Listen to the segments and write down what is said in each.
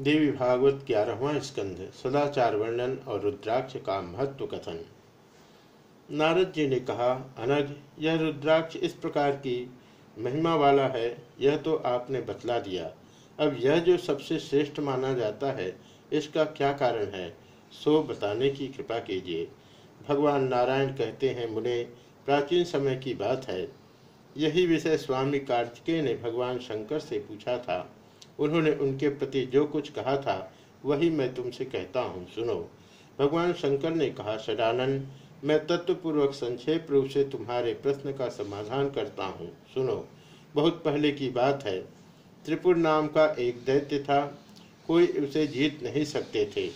देवी भागवत ग्यारहवा स्कंध, सदाचार वर्णन और रुद्राक्ष का महत्व कथन। नारद जी ने कहा अनग यह रुद्राक्ष इस प्रकार की महिमा वाला है, यह तो आपने बतला दिया। अब यह जो सबसे श्रेष्ठ माना जाता है, इसका क्या कारण है, सो बताने की कृपा कीजिए। भगवान नारायण कहते हैं, मुने, प्राचीन समय की बात है। यही विषय स्वामी कार्तिकेय ने भगवान शंकर से पूछा था। उन्होंने उनके प्रति जो कुछ कहा था, वही मैं तुमसे कहता हूँ, सुनो। भगवान शंकर ने कहा, सदानंद, मैं तत्वपूर्वक संक्षेप रूप से तुम्हारे प्रश्न का समाधान करता हूँ, सुनो। बहुत पहले की बात है, त्रिपुर नाम का एक दैत्य था, कोई उसे जीत नहीं सकते थे।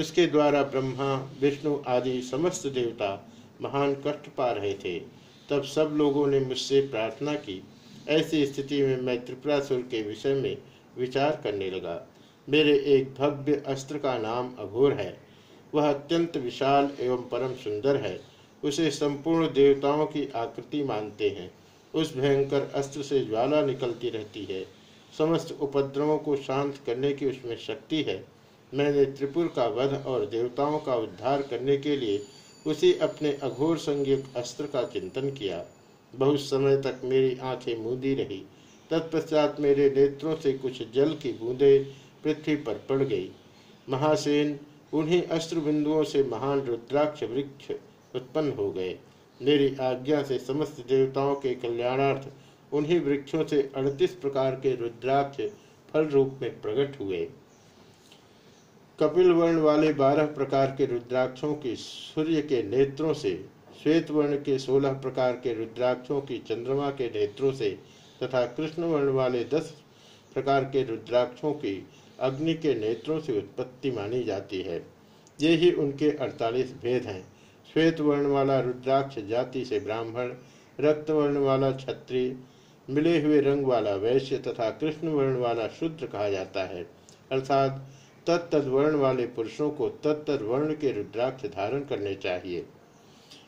उसके द्वारा ब्रह्मा, विष्णु आदि समस्त देवता महान कष्ट पा रहे थे। तब सब लोगों ने मुझसे प्रार्थना की, ऐसी स्थिति में मैं त्रिपुरासुर के विषय में विचार करने लगा। मेरे एक भव्य अस्त्र का नाम अघोर है। वह अत्यंत विशाल एवं परम सुंदर है। उसे संपूर्ण देवताओं की आकृति मानते हैं। उस भयंकर अस्त्र से ज्वाला निकलती रहती है। समस्त उपद्रवों को शांत करने की उसमें शक्ति है। मैंने त्रिपुर का वध और देवताओं का उद्धार करने के लिए उसी अपने अघोर संज्ञक अस्त्र का चिंतन किया। बहुत समय तक मेरी आँखें मूंदी रही। तत्पश्चात मेरे नेत्रों से कुछ जल की बूंदे पृथ्वी पर पड़ गई। महासेन उन्हीं अस्त्र बिंदुओं से महान रुद्राक्ष वृक्ष उत्पन्न हो गए। मेरी आज्ञा से समस्त देवताओं के कल्याणार्थ उन्हीं वृक्षों से अड़तीस प्रकार के रुद्राक्ष फल रूप में प्रकट हुए। कपिल वर्ण वाले बारह प्रकार के रुद्राक्षों की सूर्य के नेत्रों से श्वेत वर्ण के सोलह प्रकार के रुद्राक्षों की चंद्रमा के नेत्रों से तथा कृष्ण वर्ण वाले दस प्रकार के रुद्राक्षों की अग्नि के नेत्रों से उत्पत्ति मानी जाती है। ये ही उनके अड़तालीस भेद हैं। श्वेत वर्ण वाला रुद्राक्ष जाति से ब्राह्मण, रक्त वर्ण वाला क्षत्रिय, मिले हुए रंग वाला वैश्य तथा कृष्ण वर्ण वाला शुद्र कहा जाता है। अर्थात तत्त वर्ण वाले पुरुषों को तत्त वर्ण के रुद्राक्ष धारण करने चाहिए।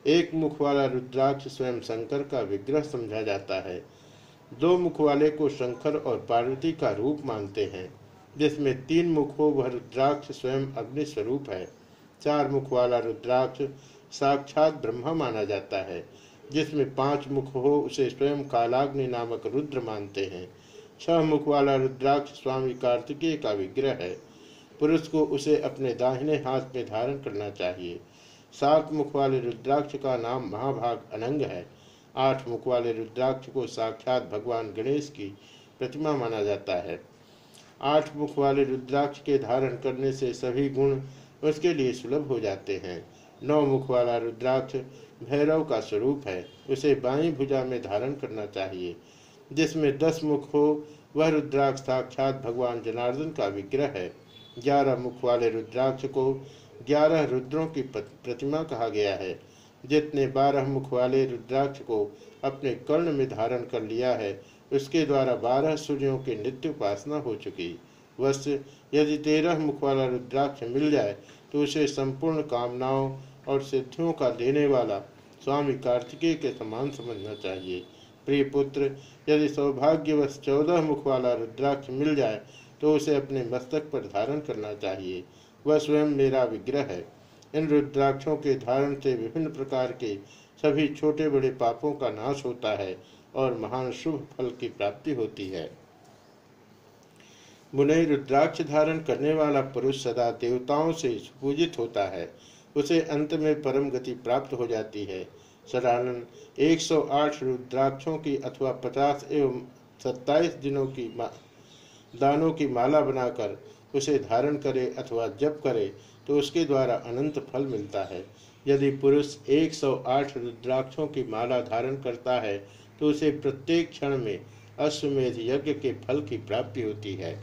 एक मुख वाला रुद्राक्ष स्वयं शंकर का विग्रह समझा जाता है। दो मुख वाले को शंकर और पार्वती का रूप मानते हैं, जिसमें तीन मुख हो वह रुद्राक्ष स्वयं अग्नि स्वरूप है। चार मुख वाला रुद्राक्ष साक्षात ब्रह्मा माना जाता है, जिसमें पाँच मुख हो उसे स्वयं कालाग्नि नामक रुद्र मानते हैं। छह मुख वाला रुद्राक्ष स्वामी कार्तिकेय का विग्रह है। पुरुष को उसे अपने दाहिने हाथ में धारण करना चाहिए। सात मुख वाले रुद्राक्ष का नाम महाभाग अनंग है। आठ मुख वाले रुद्राक्ष को साक्षात भगवान गणेश की प्रतिमा माना जाता है। आठ मुख वाले रुद्राक्ष के धारण करने से सभी गुण उसके लिए सुलभ हो जाते हैं। नौ मुख वाला रुद्राक्ष भैरव का स्वरूप है। उसे बाई भुजा में धारण करना चाहिए, जिसमें दस मुख हो, वह रुद्राक्ष साक्षात भगवान जनार्दन का विग्रह है। ग्यारह मुख वाले रुद्राक्ष को ग्यारह रुद्रों की प्रतिमा कहा गया है। जितने बारह मुख वाले रुद्राक्ष को अपने कर्ण में धारण कर लिया है, उसके द्वारा बारह सूर्यों की नित्य उपासना हो चुकी। वश यदि तेरह मुख वाला रुद्राक्ष मिल जाए तो उसे संपूर्ण कामनाओं और सिद्धियों का देने वाला स्वामी कार्तिकेय के समान समझना चाहिए। प्रिय पुत्र, यदि सौभाग्यवश चौदह मुख वाला रुद्राक्ष मिल जाए तो उसे अपने मस्तक पर धारण करना चाहिए। वह स्वयं मेरा विग्रह है। इन रुद्राक्षों के धारण से विभिन्न प्रकार के सभी छोटे बड़े पापों का नाश होता है और महान शुभ फल की प्राप्ति होती है। मुनई रुद्राक्ष धारण करने वाला पुरुष सदा देवताओं से पूजित होता है। उसे अंत में परम गति प्राप्त हो जाती है। सदानंद 108 रुद्राक्षों की अथवा 50 एवं 27 दिनों की दानों की माला बनाकर उसे धारण करे अथवा जप करे तो उसके द्वारा अनंत फल मिलता है। यदि पुरुष 108 रुद्राक्षों की माला धारण करता है तो उसे प्रत्येक क्षण में अश्वमेध यज्ञ के फल की प्राप्ति होती है।